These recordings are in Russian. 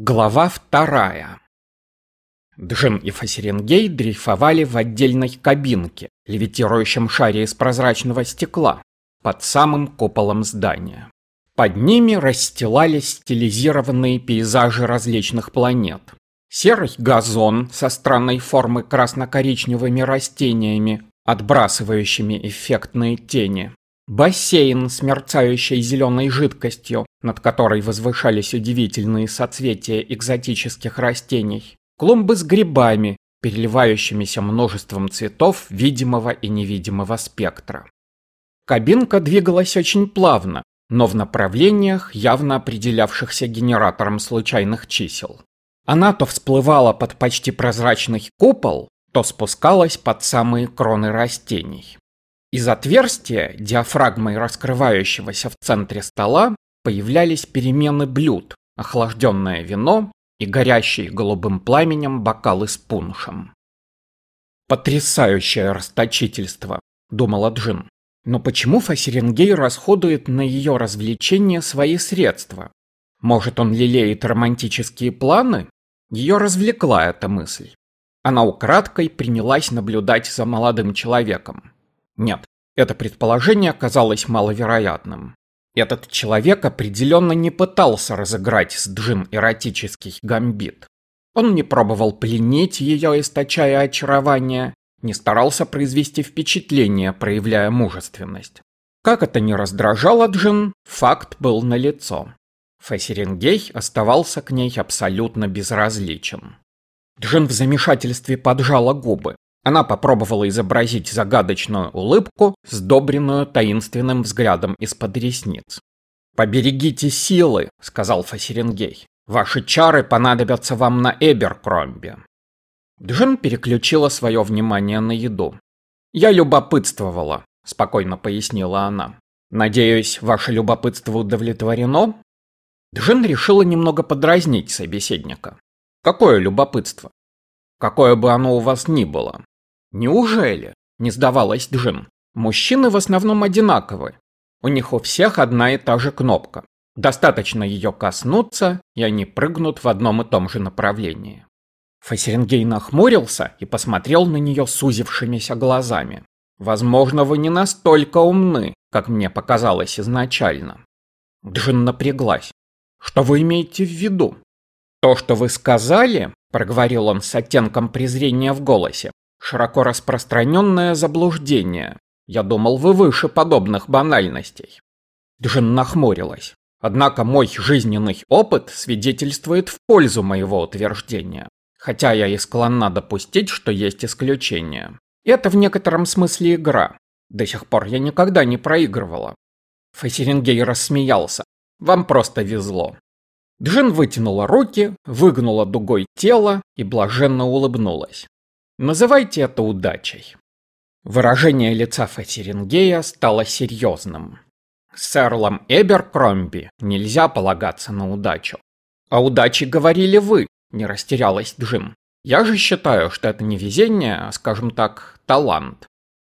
Глава вторая. Джин и Фасеренгей дрейфовали в отдельной кабинке, левитирующем шаре из прозрачного стекла, под самым куполом здания. Под ними расстилались стилизированные пейзажи различных планет. Серый газон со странной формы красно-коричневыми растениями, отбрасывающими эффектные тени. Бассейн с мерцающей зеленой жидкостью, над которой возвышались удивительные соцветия экзотических растений. Клумбы с грибами, переливающимися множеством цветов видимого и невидимого спектра. Кабинка двигалась очень плавно, но в направлениях, явно определявшихся генератором случайных чисел. Она то всплывала под почти прозрачный купол, то спускалась под самые кроны растений. Из отверстия, диафрагмой раскрывающегося в центре стола, появлялись перемены блюд, охлажденное вино и горящие голубым пламенем бокалы с пуншем. «Потрясающее расточительство», — думала Джин. «Но почему Фасеренгей расходует на ее развлечения свои средства? Может, он лелеет романтические планы?» Ее развлекла эта мысль. Она украдкой принялась наблюдать за молодым человеком. Нет, это предположение оказалось маловероятным. Этот человек определенно не пытался разыграть с Джин эротический гамбит. Он не пробовал пленить ее, источая очарование, не старался произвести впечатление, проявляя мужественность. Как это ни раздражало Джин, факт был налицо. Фессерингей оставался к ней абсолютно безразличен. Джин в замешательстве поджала губы. Она попробовала изобразить загадочную улыбку, сдобренную таинственным взглядом из-под ресниц. «Поберегите силы», — сказал Фасеренгей. «Ваши чары понадобятся вам на Эберкромбе». Джин переключила свое внимание на еду. «Я любопытствовала», — спокойно пояснила она. «Надеюсь, ваше любопытство удовлетворено?» Джин решила немного подразнить собеседника. «Какое любопытство?» «Какое бы оно у вас ни было. «Неужели?» – не сдавалась Джин. «Мужчины в основном одинаковы. У них у всех одна и та же кнопка. Достаточно ее коснуться, и они прыгнут в одном и том же направлении». Фасерингей нахмурился и посмотрел на нее сузившимися глазами. «Возможно, вы не настолько умны, как мне показалось изначально». Джин напряглась. «Что вы имеете в виду?» «То, что вы сказали», — проговорил он с оттенком презрения в голосе, Широко распространенное заблуждение. Я думал, вы выше подобных банальностей. Джин нахмурилась. Однако мой жизненный опыт свидетельствует в пользу моего утверждения. Хотя я и склонна допустить, что есть исключения. Это в некотором смысле игра. До сих пор я никогда не проигрывала. Фейсерингей рассмеялся. Вам просто везло. Джин вытянула руки, выгнула дугой тело и блаженно улыбнулась. Называйте это удачей. Выражение лица Фессерингея стало серьезным. С Эрлом Эберкромби нельзя полагаться на удачу. О удаче говорили вы, не растерялась Джим. Я же считаю, что это не везение, а, скажем так, талант.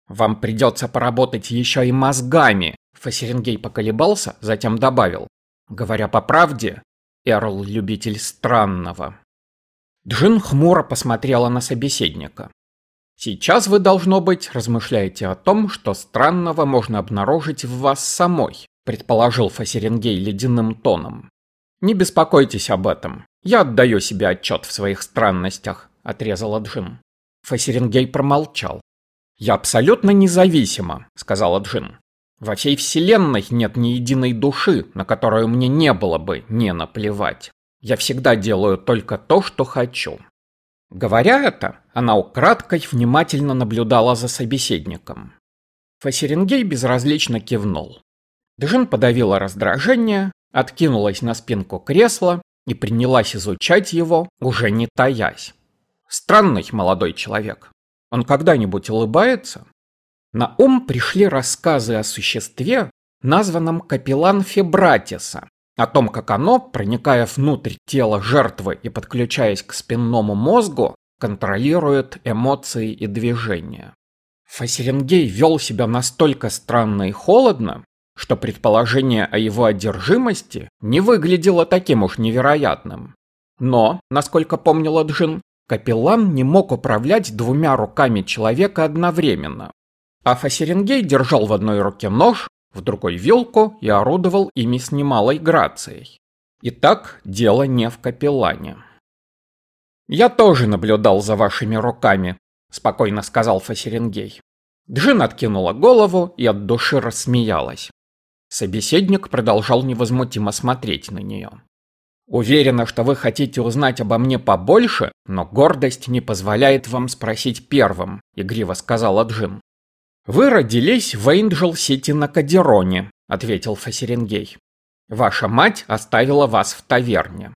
Вам придется поработать еще и мозгами. Фессерингей поколебался, затем добавил. Говоря по правде, Эрл любитель странного. Джин хмуро посмотрела на собеседника. «Сейчас вы, должно быть, размышляете о том, что странного можно обнаружить в вас самой», предположил Фасеренгей ледяным тоном. «Не беспокойтесь об этом. Я отдаю себе отчет в своих странностях», отрезала Джин. Фасеренгей промолчал. «Я абсолютно независима», сказала Джин. «Во всей вселенной нет ни единой души, на которую мне не было бы не наплевать». Я всегда делаю только то, что хочу. Говоря это, она украдкой внимательно наблюдала за собеседником. Фасерингей безразлично кивнул. Джин подавила раздражение, откинулась на спинку кресла и принялась изучать его, уже не таясь. Странный молодой человек. Он когда-нибудь улыбается? На ум пришли рассказы о существе, названном Капеллан Фебратиса, о том, как оно, проникая внутрь тела жертвы и подключаясь к спинному мозгу, контролирует эмоции и движения. Фасерингей вел себя настолько странно и холодно, что предположение о его одержимости не выглядело таким уж невероятным. Но, насколько помнила Джин, капеллан не мог управлять двумя руками человека одновременно. А Фасерингей держал в одной руке нож, в другой вилку и орудовал ими с немалой грацией. Итак, дело не в капеллане. «Я тоже наблюдал за вашими руками», – спокойно сказал Фасерингей. Джин откинула голову и от души рассмеялась. Собеседник продолжал невозмутимо смотреть на нее. Уверена, что вы хотите узнать обо мне побольше, но гордость не позволяет вам спросить первым, игриво сказала Джин. Вы родились в Эйнджел-Сити на Кадероне, ответил Фасерингей. Ваша мать оставила вас в таверне.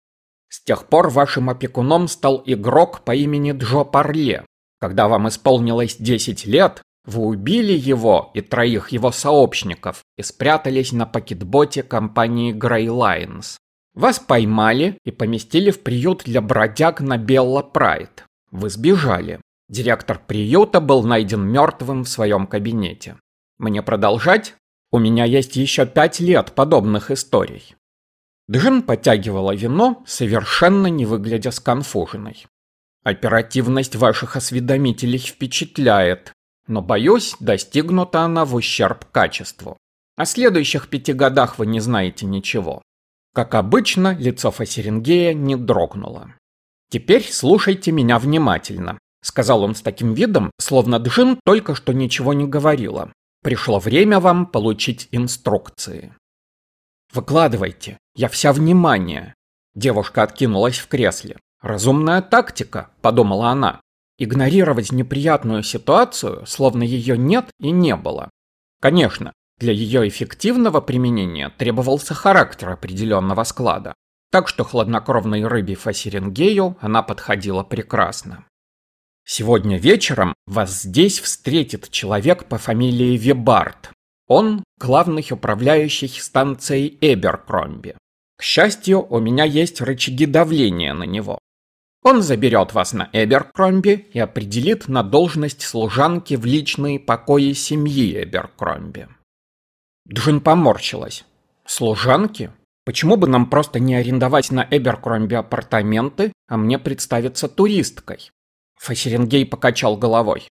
С тех пор вашим опекуном стал игрок по имени Джо Парле. Когда вам исполнилось 10 лет, вы убили его и троих его сообщников и спрятались на пакетботе компании Grey Lines. Вас поймали и поместили в приют для бродяг на Белла Прайд. Вы сбежали. Директор приюта был найден мертвым в своем кабинете. Мне продолжать? У меня есть еще пять лет подобных историй. Джин подтягивала вино, совершенно не выглядя сконфуженной. Оперативность ваших осведомителей впечатляет, но, боюсь, достигнута она в ущерб качеству. О следующих пяти годах вы не знаете ничего. Как обычно, лицо Фасерингея не дрогнуло. «Теперь слушайте меня внимательно», — сказал он с таким видом, словно Джин только что ничего не говорила. «Пришло время вам получить инструкции». «Выкладывайте, я вся внимание». Девушка откинулась в кресле. «Разумная тактика», — подумала она. «Игнорировать неприятную ситуацию, словно ее нет и не было». Конечно, для ее эффективного применения требовался характер определенного склада, так что хладнокровной рыбе Фасерингею она подходила прекрасно. Сегодня вечером вас здесь встретит человек по фамилии Вибард. Он – главный управляющий станцией Эберкромби. К счастью, у меня есть рычаги давления на него. Он заберет вас на Эберкромби и определит на должность служанки в личные покои семьи Эберкромби. Джин поморщилась. Служанки? Почему бы нам просто не арендовать на Эберкромби апартаменты, а мне представиться туристкой? Фасерингей покачал головой.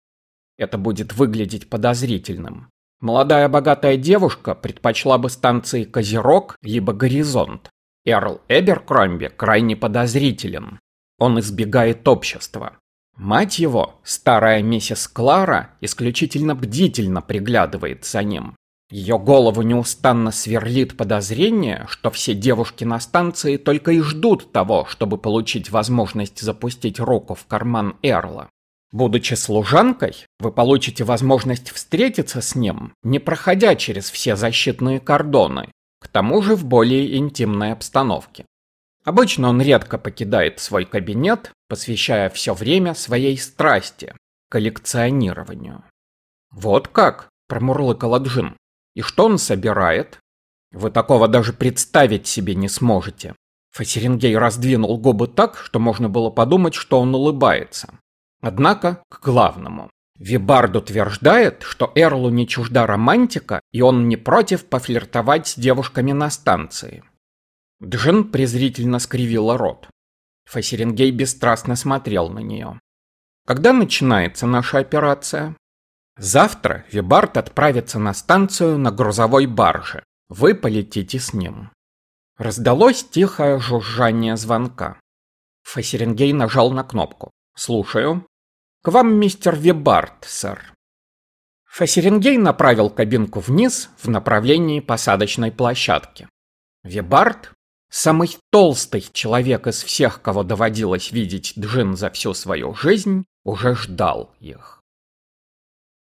Это будет выглядеть подозрительным. Молодая богатая девушка предпочла бы станции Козерог либо Горизонт. Эрл Эберкромби крайне подозрителен. Он избегает общества. Мать его, старая миссис Клара, исключительно бдительно приглядывает за ним. Ее голову неустанно сверлит подозрение, что все девушки на станции только и ждут того, чтобы получить возможность запустить руку в карман Эрла. Будучи служанкой, вы получите возможность встретиться с ним, не проходя через все защитные кордоны, к тому же в более интимной обстановке. Обычно он редко покидает свой кабинет, посвящая все время своей страсти – коллекционированию. «Вот как?» – промурлыкала Джин. И что он собирает? Вы такого даже представить себе не сможете. Фасерингей раздвинул губы так, что можно было подумать, что он улыбается. Однако, к главному. Вибард утверждает, что Эрлу не чужда романтика, и он не против пофлиртовать с девушками на станции. Джин презрительно скривила рот. Фасерингей бесстрастно смотрел на нее. «Когда начинается наша операция?» Завтра Вибард отправится на станцию на грузовой барже. Вы полетите с ним. Раздалось тихое жужжание звонка. Фасерингей нажал на кнопку. «Слушаю». «К вам мистер Вибард, сэр». Фасерингей направил кабинку вниз в направлении посадочной площадки. Вибард, самый толстый человек из всех, кого доводилось видеть Джин за всю свою жизнь, уже ждал их.